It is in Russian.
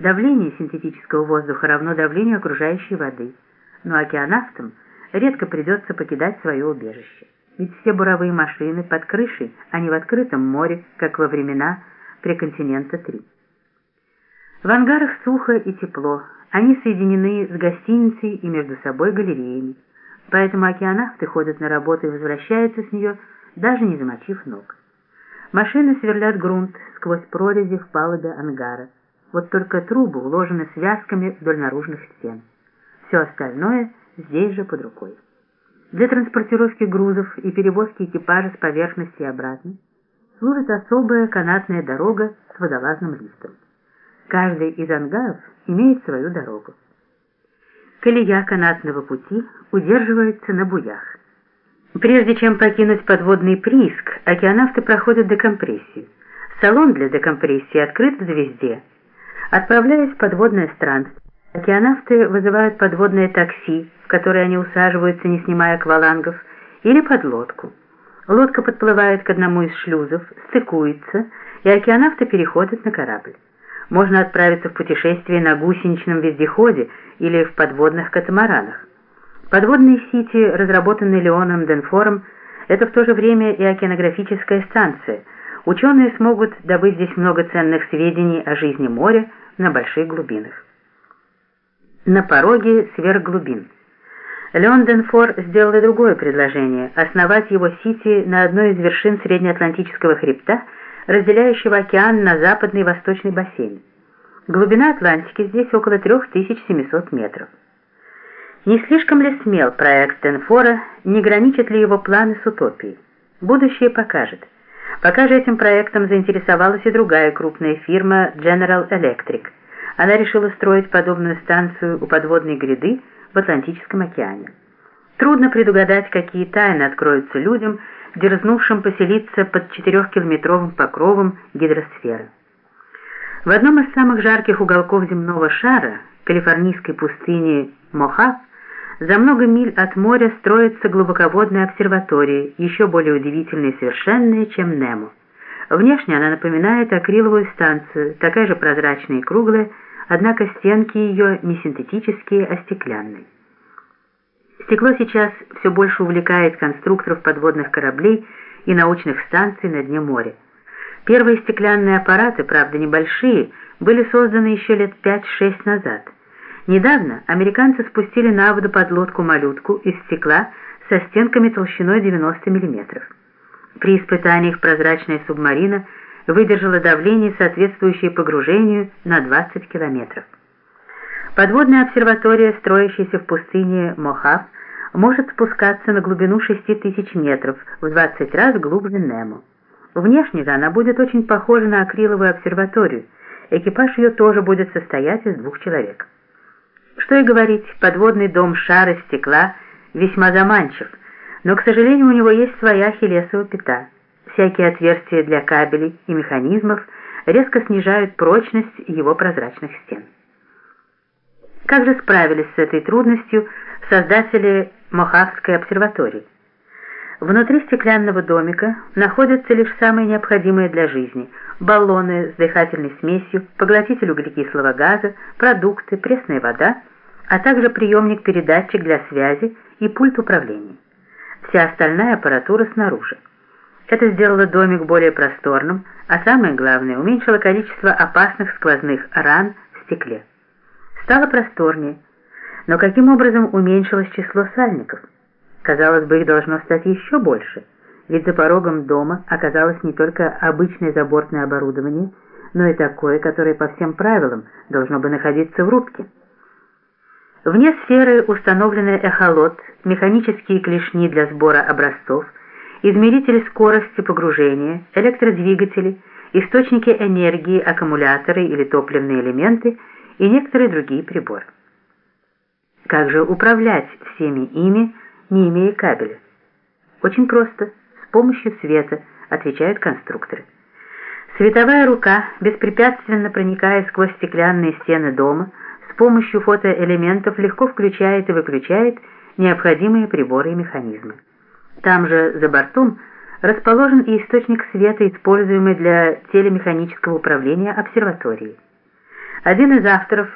Давление синтетического воздуха равно давлению окружающей воды, но океанавтам редко придется покидать свое убежище. Ведь все буровые машины под крышей, а не в открытом море, как во времена преконтинента-3. В ангарах сухо и тепло, они соединены с гостиницей и между собой галереями, поэтому океанавты ходят на работу и возвращаются с нее, даже не замочив ног. Машины сверлят грунт сквозь прорези в палубе ангара. Вот только трубы уложены связками вдоль наружных стен. Все остальное здесь же под рукой. Для транспортировки грузов и перевозки экипажа с поверхности и обратно служит особая канатная дорога с водолазным лифтом. Каждый из ангаров имеет свою дорогу. Колея канатного пути удерживается на буях. Прежде чем покинуть подводный прииск, океанавты проходят декомпрессию. Салон для декомпрессии открыт в звезде. Отправляясь в подводное странствие, океанавты вызывают подводное такси, в которое они усаживаются, не снимая аквалангов, или подлодку. Лодка подплывает к одному из шлюзов, стыкуется, и океанавты переходят на корабль. Можно отправиться в путешествие на гусеничном вездеходе или в подводных катамаранах. Подводные сети, разработанные Леоном Денфором, это в то же время и океанографическая станция. Ученые смогут добыть здесь много ценных сведений о жизни моря на больших глубинах. На пороге сверхглубин. Леон Денфор сделал и другое предложение – основать его сити на одной из вершин Среднеатлантического хребта, разделяющего океан на западный и восточный бассейн. Глубина Атлантики здесь около 3700 метров. Не слишком ли смел проект Стэнфора, не граничат ли его планы с утопией? Будущее покажет. Пока же этим проектом заинтересовалась и другая крупная фирма General Electric. Она решила строить подобную станцию у подводной гряды в Атлантическом океане. Трудно предугадать, какие тайны откроются людям, дерзнувшим поселиться под четырехкилометровым покровом гидросферы. В одном из самых жарких уголков земного шара, калифорнийской пустыни Мохав, за много миль от моря строится глубоководная обсерватория, еще более удивительная и совершенная, чем Немо. Внешне она напоминает акриловую станцию, такая же прозрачная и круглая, однако стенки ее не синтетические, а стеклянные. Стекло сейчас все больше увлекает конструкторов подводных кораблей и научных станций на дне моря. Первые стеклянные аппараты, правда небольшие, были созданы еще лет 5-6 назад – Недавно американцы спустили на воду подлодку-малютку из стекла со стенками толщиной 90 мм. При испытаниях прозрачная субмарина выдержала давление, соответствующее погружению на 20 км. Подводная обсерватория, строящаяся в пустыне Мохав, может спускаться на глубину 6000 метров, в 20 раз глубже Немо. Внешне же она будет очень похожа на акриловую обсерваторию. Экипаж ее тоже будет состоять из двух человек. Что и говорить, подводный дом шара стекла весьма заманчив, но, к сожалению, у него есть своя хилесова пята. Всякие отверстия для кабелей и механизмов резко снижают прочность его прозрачных стен. Как же справились с этой трудностью создатели Мохавской обсерватории? Внутри стеклянного домика находятся лишь самые необходимые для жизни – баллоны с дыхательной смесью, поглотитель углекислого газа, продукты, пресная вода – а также приемник-передатчик для связи и пульт управления. Вся остальная аппаратура снаружи. Это сделало домик более просторным, а самое главное, уменьшило количество опасных сквозных ран в стекле. Стало просторнее, но каким образом уменьшилось число сальников? Казалось бы, их должно стать еще больше, ведь за порогом дома оказалось не только обычное забортное оборудование, но и такое, которое по всем правилам должно бы находиться в рубке. Вне сферы установлены эхолот, механические клешни для сбора образцов, измерители скорости погружения, электродвигатели, источники энергии, аккумуляторы или топливные элементы и некоторые другие приборы. Как же управлять всеми ими, не имея кабеля? Очень просто, с помощью света, отвечают конструкторы. Световая рука, беспрепятственно проникая сквозь стеклянные стены дома, помощью фотоэлементов легко включает и выключает необходимые приборы и механизмы. Там же, за бортом, расположен и источник света, используемый для телемеханического управления обсерваторией. Один из авторов